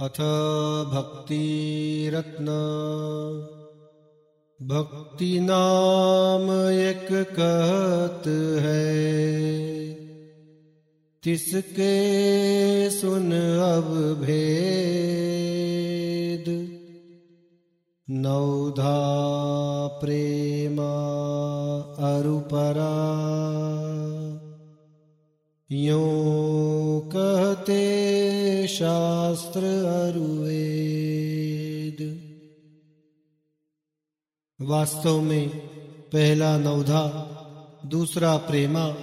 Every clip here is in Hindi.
अथ भक्तिरत्न। भक्ति नाम एक कहत है। तिसके सुन अब भेद। नौधा प्रेमा अरुपरा। यो शास्त्र अरुवेद। वास्तव में पहला नवधा, दूसरा प्रेमा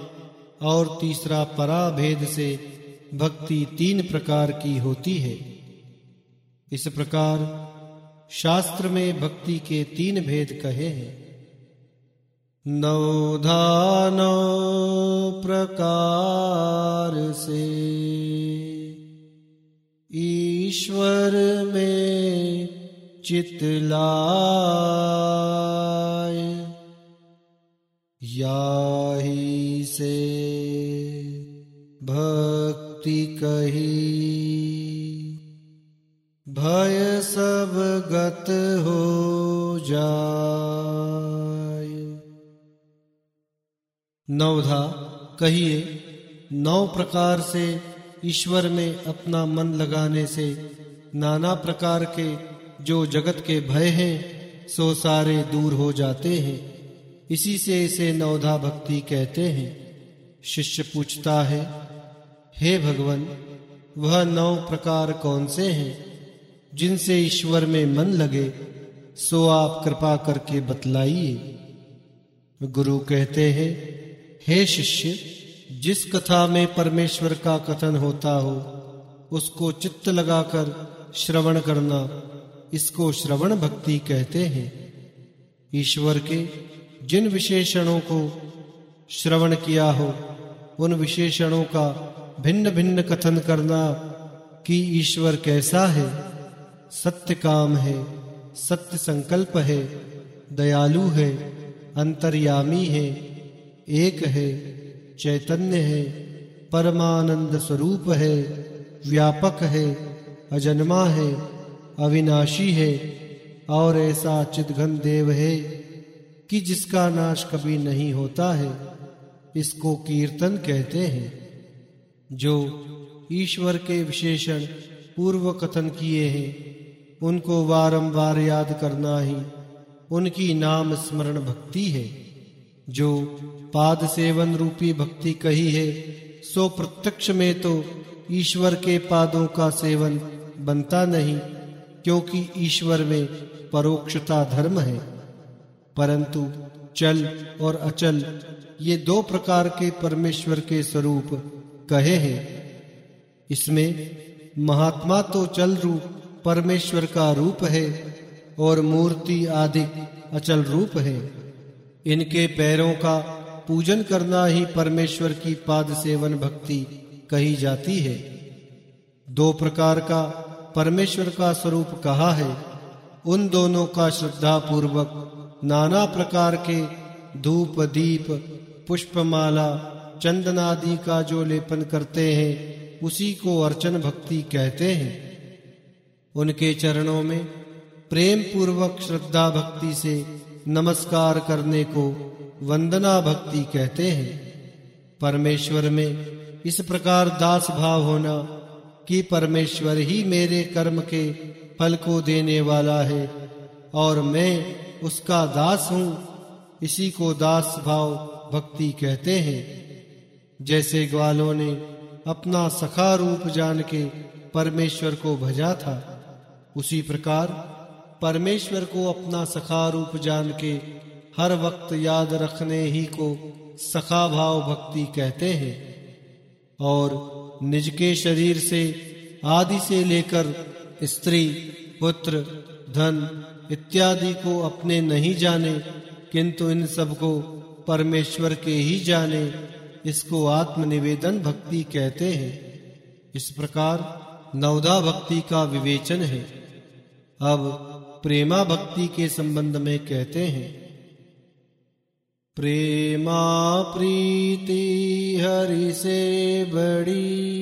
और तीसरा पराभेद से भक्ति तीन प्रकार की होती है। इस प्रकार शास्त्र में भक्ति के तीन भेद कहे हैं। नवधानो प्रकार से ईश्वर में चितलाय याही से भक्ति कही। भय सब गत हो जाय नवधा, कहिए, नौ प्रकार से ईश्वर में अपना मन लगाने से नाना प्रकार के जो जगत के भय हैं, सो सारे दूर हो जाते हैं। इसी से इसे नवधा भक्ति कहते हैं। शिष्य पूछता है, हे भगवान, वह नौ प्रकार कौन से हैं? जिनसे ईश्वर में मन लगे, सो आप कृपा करके बतलाइए। गुरु कहते हैं, हे शिष्य जिस कथा में परमेश्वर का कथन होता हो, उसको चित्त लगाकर श्रवण करना, इसको श्रवण भक्ति कहते हैं। ईश्वर के जिन विशेषणों को श्रवण किया हो, उन विशेषणों का भिन्न भिन्न कथन करना कि ईश्वर कैसा है, सत्य काम है, सत्य संकल्प है, दयालु है, अंतर्यामी है, एक है। चैतन्य है, परमानंद स्वरूप है, व्यापक है, अजन्मा है, अविनाशी है, और ऐसा चिदघन देव है कि जिसका नाश कभी नहीं होता है, इसको कीर्तन कहते हैं। जो ईश्वर के विशेषण पूर्व कथन किए हैं, उनको बारंबार याद करना ही उनकी नाम स्मरण भक्ति है। जो पाद सेवन रूपी भक्ति कही है, सो प्रत्यक्ष में तो ईश्वर के पादों का सेवन बनता नहीं, क्योंकि ईश्वर में परोक्षता धर्म है। परंतु चल और अचल, ये दो प्रकार के परमेश्वर के स्वरूप कहे हैं। इसमें महात्मा तो चल रूप परमेश्वर का रूप है, और मूर्ति आदि अचल रूप है। इनके पैरों का पूजन करना ही परमेश्वर की पाद सेवन भक्ति कही जाती है। दो प्रकार का परमेश्वर का स्वरूप कहा है। उन दोनों का श्रद्धा पूर्वक नाना प्रकार के धूप, दीप, पुष्पमाला चंदनादि का जो लेपन करते हैं, उसी को अर्चन भक्ति कहते हैं। उनके चरणों में प्रेम पूर्वक श्रद्धा भक्ति से नमस्कार करने को वंदना भक्ति कहते हैं। परमेश्वर में इस प्रकार दास भाव होना कि परमेश्वर ही मेरे कर्म के फल को देने वाला है और मैं उसका दास हूँ। इसी को दास भाव भक्ति कहते हैं। जैसे ग्वालों ने अपना सखा रूप जान के परमेश्वर को भजा था, उसी प्रकार परमेश्वर को अपना सखा रूप जान के हर वक्त याद रखने ही को सखा भाव भक्ति कहते हैं और निज के शरीर से आदि से लेकर स्त्री, पुत्र, धन इत्यादि को अपने नहीं जाने, किंतु इन सबको परमेश्वर के ही जाने, इसको आत्मनिवेदन भक्ति कहते हैं। इस प्रकार नवदा भक्ति का विवेचन है। अब प्रेमा भक्ति के संबंध में कहते हैं। प्रेमा प्रीति हरि से बड़ी।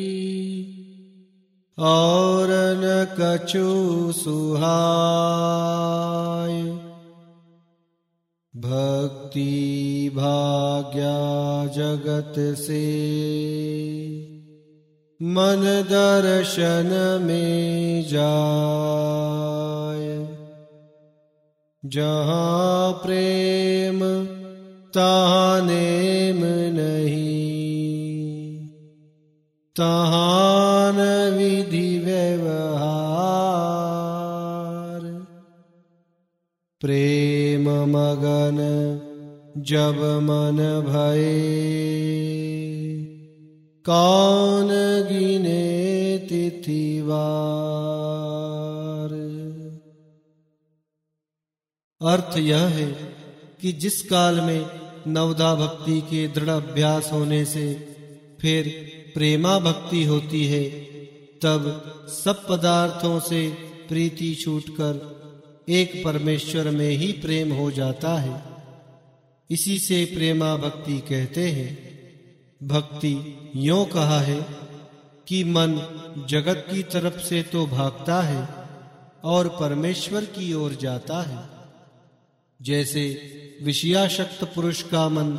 और न कछु सुहाय। भक्ति भाग्या जगत से। मन दर्शन में जाय। जहाँ प्रेम तहाँ नेम नहीं। तहान विधि व्यवहार। प्रेम मगन जब मन भये। कौन गिने तिथिवार अर्थ यह है कि जिस काल में नवदा भक्ति के दृढ़ अभ्यास होने से फिर प्रेमा भक्ति होती है। तब सब पदार्थों से प्रीति छूटकर एक परमेश्वर में ही प्रेम हो जाता है। इसी से प्रेमा भक्ति कहते हैं। भक्ति यो कहा है कि मन जगत की तरफ़ से तो भागता है और परमेश्वर की ओर जाता है। जैसे विषयाशक्त पुरुष का मन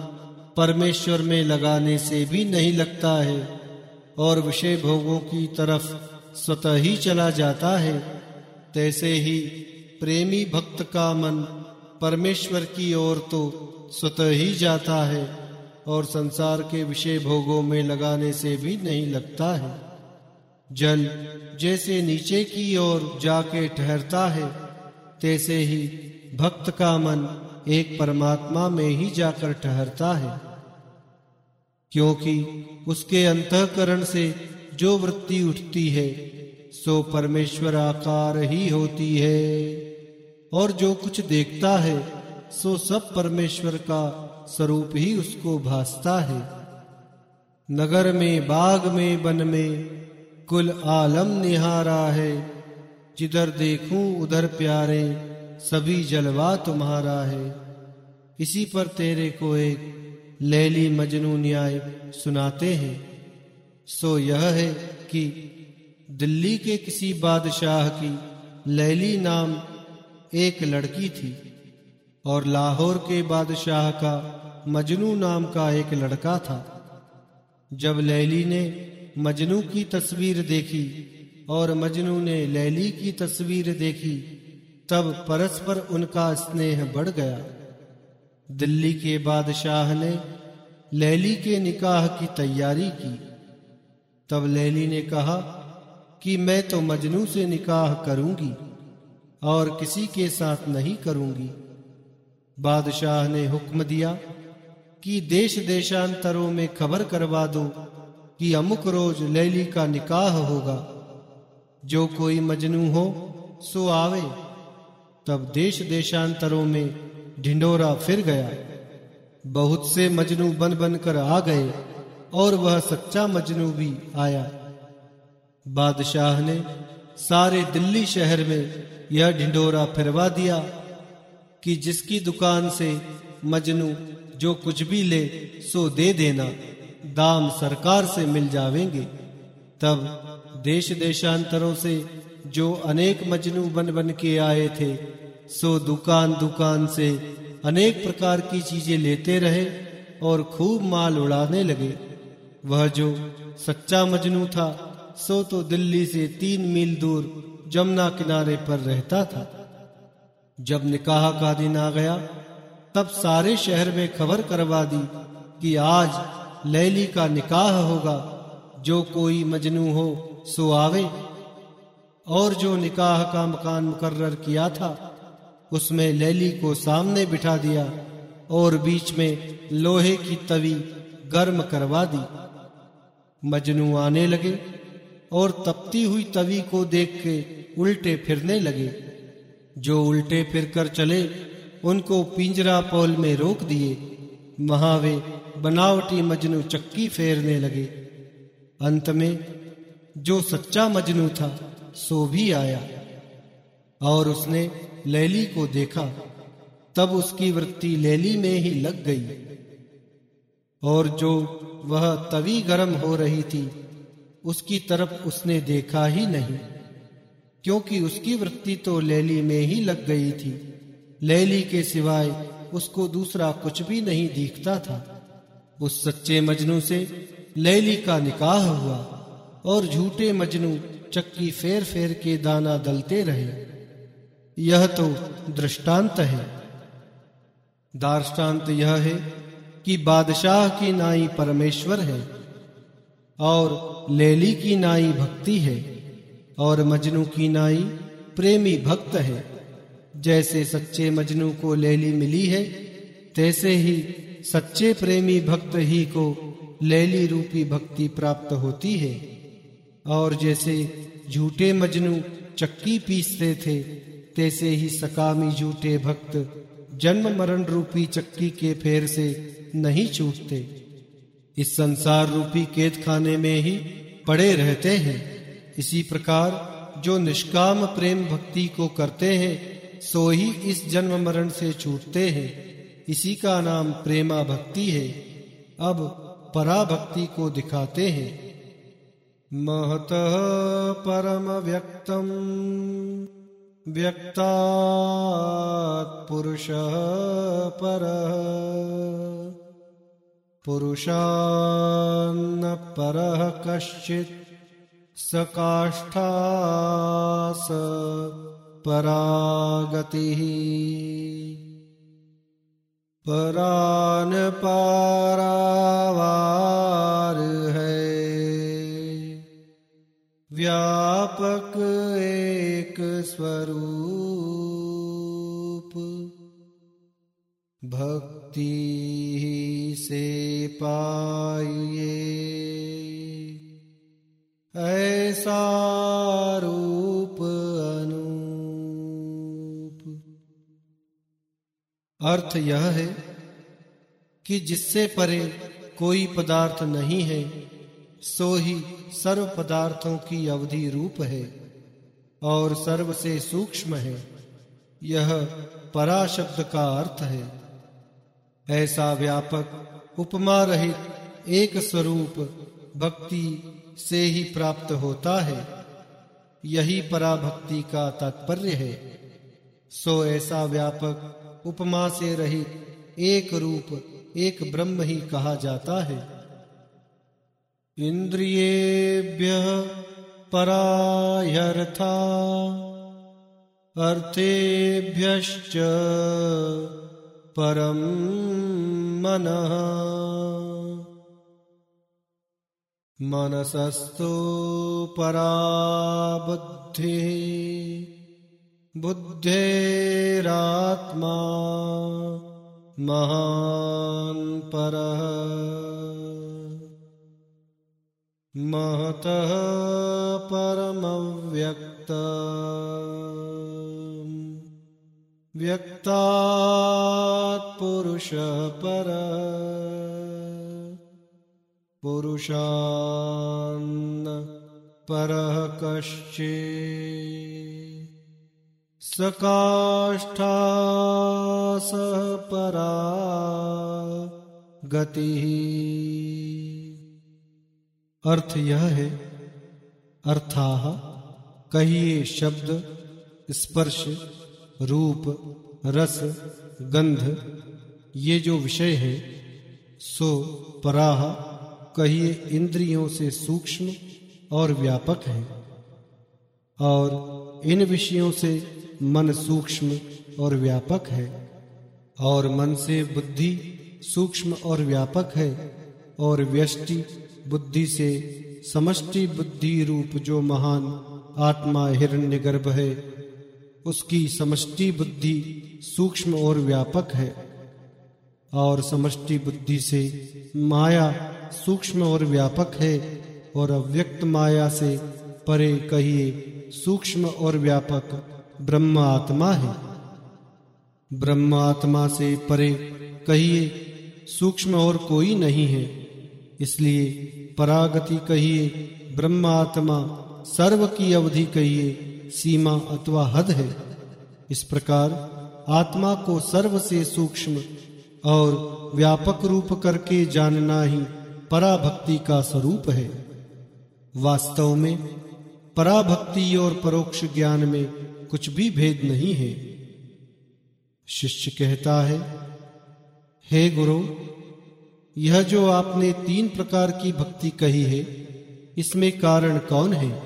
परमेश्वर में लगाने से भी नहीं लगता है और विषय भोगों की तरफ़ स्वतः ही चला जाता है, तैसे ही प्रेमी भक्त का मन परमेश्वर की ओर तो स्वतः ही जाता है और संसार के विषय भोगों में लगाने से भी नहीं लगता है। जल जैसे नीचे की ओर जाके ठहरता है, तैसे ही भक्त का मन एक परमात्मा में ही जाकर ठहरता है, क्योंकि उसके अंतकरण से जो वृत्ति उठती है, सो परमेश्वर आकार ही होती है। और जो कुछ देखता है, सो सब परमेश्वर का स्वरूप ही उसको भासता है। नगर में, बाग में बन में कुल आलम निहारा है, जिधर देखूँ उधर प्यारे। सभी जलवा तुम्हारा है। इसी पर तेरे को एक लैली मजनू न्याय सुनाते हैं। सो यह है कि दिल्ली के किसी बादशाह की लैली नाम एक लड़की थी और लाहौर के बादशाह का मजनू नाम का एक लड़का था। जब लैली ने मजनू की तस्वीर देखी और मजनू ने लैली की तस्वीर देखी तब परस्पर उनका स्नेह बढ़ गया। दिल्ली के बादशाह ने लैली के निकाह की तैयारी की। तब लैली ने कहा कि मैं तो मजनू से निकाह करूँगी और किसी के साथ नहीं करूँगी। बादशाह ने हुक्म दिया कि देश देशांतरों में खबर करवा दो कि अमुक रोज लैली का निकाह होगा। जो कोई मजनू हो, सो आवे। तब देश देशांतरों में ढिंडोरा फिर गया। बहुत से मजनू बन बन कर आ गए और वह सच्चा मजनू भी आया। बादशाह ने सारे दिल्ली शहर में यह ढिंडोरा फिरवा दिया कि जिसकी दुकान से मजनू जो कुछ भी ले, सो दे देना। दाम सरकार से मिल जावेंगे। तब देश देशांतरों से जो अनेक मजनू बन बन के आए थे, सो दुकान दुकान से अनेक प्रकार की चीज़ें लेते रहे और खूब माल उड़ाने लगे। वह जो सच्चा मजनू था, सो तो दिल्ली से तीन मील दूर जमुना किनारे पर रहता था। जब निकाह का दिन आ गया, तब सारे शहर में खबर करवा दी कि आज लैली का निकाह होगा। जो कोई मजनू हो, सो आवे। और जो निकाह का मकान मुकर्र किया था, उसमें लैली को सामने बिठा दिया और बीच में लोहे की तवी गर्म करवा दी। मजनू आने लगे और तपती हुई तवी को देख के उल्टे फिरने लगे। जो उल्टे फिरकर चले, उनको पिंजरा पोल में रोक दिए। वहाँ वे बनावटी मजनू चक्की फेरने लगे। अंत में जो सच्चा मजनू था सो भी आया। और उसने लैली को देखा। तब उसकी वृत्ति लैली में ही लग गई। और जो वह तवी गर्म हो रही थी, उसकी तरफ़ उसने देखा ही नहीं। क्योंकि उसकी वृत्ति तो लैली में ही लग गई थी। लैली के सिवाय उसको दूसरा कुछ भी नहीं दिखता था। उस सच्चे मजनू से लैली का निकाह हुआ और झूठे मजनू चक्की फेर फेर के दाना दलते रहे। यह तो दृष्टांत है। दार्ष्टान्त यह है कि बादशाह की नाई परमेश्वर है और लेली की नाई भक्ति है और मजनू की नाई प्रेमी भक्त है। जैसे सच्चे मजनू को लेली मिली है, तैसे ही सच्चे प्रेमी भक्त ही को लेली रूपी भक्ति प्राप्त होती है। और जैसे झूठे मजनू चक्की पीसते थे, तैसे ही सकामी झूठे भक्त जन्म मरण रूपी चक्की के फेर से नहीं छूटते। इस संसार रूपी केद खाने में ही पड़े रहते हैं। इसी प्रकार जो निष्काम प्रेम भक्ति को करते हैं, सो ही इस जन्म मरण से छूटते हैं। इसी का नाम प्रेमा भक्ति है। अब पराभक्ति को दिखाते हैं। महत परम व्यक्तम। व्यक्ता पुरुष पर। पुरुषान्न पर कश्चित् सकाष्ठास परागतिः। परान पारावार व्यापक एक स्वरूप। भक्ति ही से पाइए। ऐसा रूप अनूप। अर्थ यह है कि जिससे परे कोई पदार्थ नहीं है सो ही सर्व पदार्थों की अवधि रूप है और सर्व से सूक्ष्म है। यह परा शब्द का अर्थ है। ऐसा व्यापक उपमा रहित एक स्वरूप भक्ति से ही प्राप्त होता है। यही पराभक्ति का तात्पर्य है। सो ऐसा व्यापक, उपमा से रहित, एक रूप, एक ब्रह्म ही कहा जाता है। इंद्रियेभ्य परायर्था अर्थेभ्यश्च परम मन। मनसस्तु परा बुद्धि बुद्धेरात्मा महान परः। महतः परमव्यक्त। व्यक्तात् पुरुषः पर। पुरुषान्न परः कश्चित्। सकाष्ठासः परा। गतिः अर्थ यह है, अर्थाह, कहिए शब्द, स्पर्श, रूप, रस, गंध, ये जो विषय है, सो पराह, कहिए इंद्रियों से सूक्ष्म और व्यापक है, और इन विषयों से मन सूक्ष्म और व्यापक है, और मन से बुद्धि सूक्ष्म और व्यापक है, और व्यष्टि बुद्धि से समष्टि बुद्धि रूप जो महान आत्मा हिरण्य गर्भ है, उसकी समष्टि बुद्धि सूक्ष्म और व्यापक है। और समष्टि बुद्धि से माया सूक्ष्म और व्यापक है और अव्यक्त माया से परे कहिए सूक्ष्म और व्यापक ब्रह्म आत्मा है। ब्रह्म आत्मा से परे कहिए सूक्ष्म और कोई नहीं है। इसलिए परागति कहिए ब्रह्म आत्मा सर्व की अवधि कहिए, सीमा अथवा हद है। इस प्रकार आत्मा को सर्व से सूक्ष्म और व्यापक रूप करके जानना ही पराभक्ति का स्वरूप है। वास्तव में पराभक्ति और परोक्ष ज्ञान में कुछ भी भेद नहीं है। शिष्य कहता है, हे गुरु यह जो आपने तीन प्रकार की भक्ति कही है, इसमें कारण कौन है?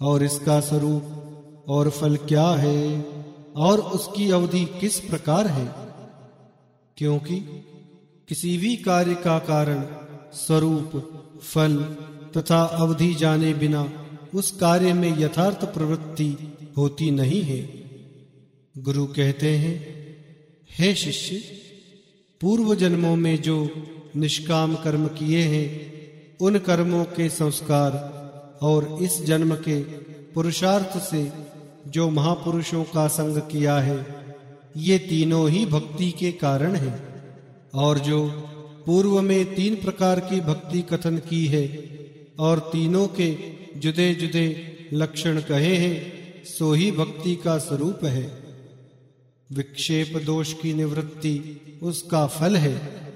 और इसका स्वरूप और फल क्या है? और उसकी अवधि किस प्रकार है? क्योंकि किसी भी कार्य का कारण स्वरूप, फल तथा अवधि जाने बिना उस कार्य में यथार्थ प्रवृत्ति होती नहीं है। गुरु कहते हैं, हे शिष्य पूर्व जन्मों में जो निष्काम कर्म किए हैं, उन कर्मों के संस्कार और इस जन्म के पुरुषार्थ से जो महापुरुषों का संग किया है, ये तीनों ही भक्ति के कारण हैं। और जो पूर्व में तीन प्रकार की भक्ति कथन की है और तीनों के जुदे जुदे लक्षण कहे हैं, सो ही भक्ति का स्वरूप है। विक्षेप दोष की निवृत्ति उसका फल है।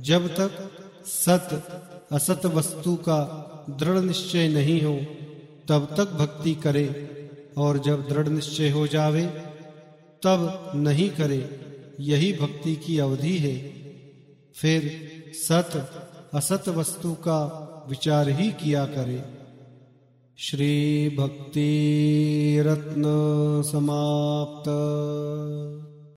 जब तक सत असत वस्तु का दृढ़ निश्चय नहीं हो, तब तक भक्ति करे और जब दृढ़ निश्चय हो जावे, तब नहीं करे, यही भक्ति की अवधि है। फिर सत असत वस्तु का विचार ही किया करे। श्री भक्ति रत्न समाप्त।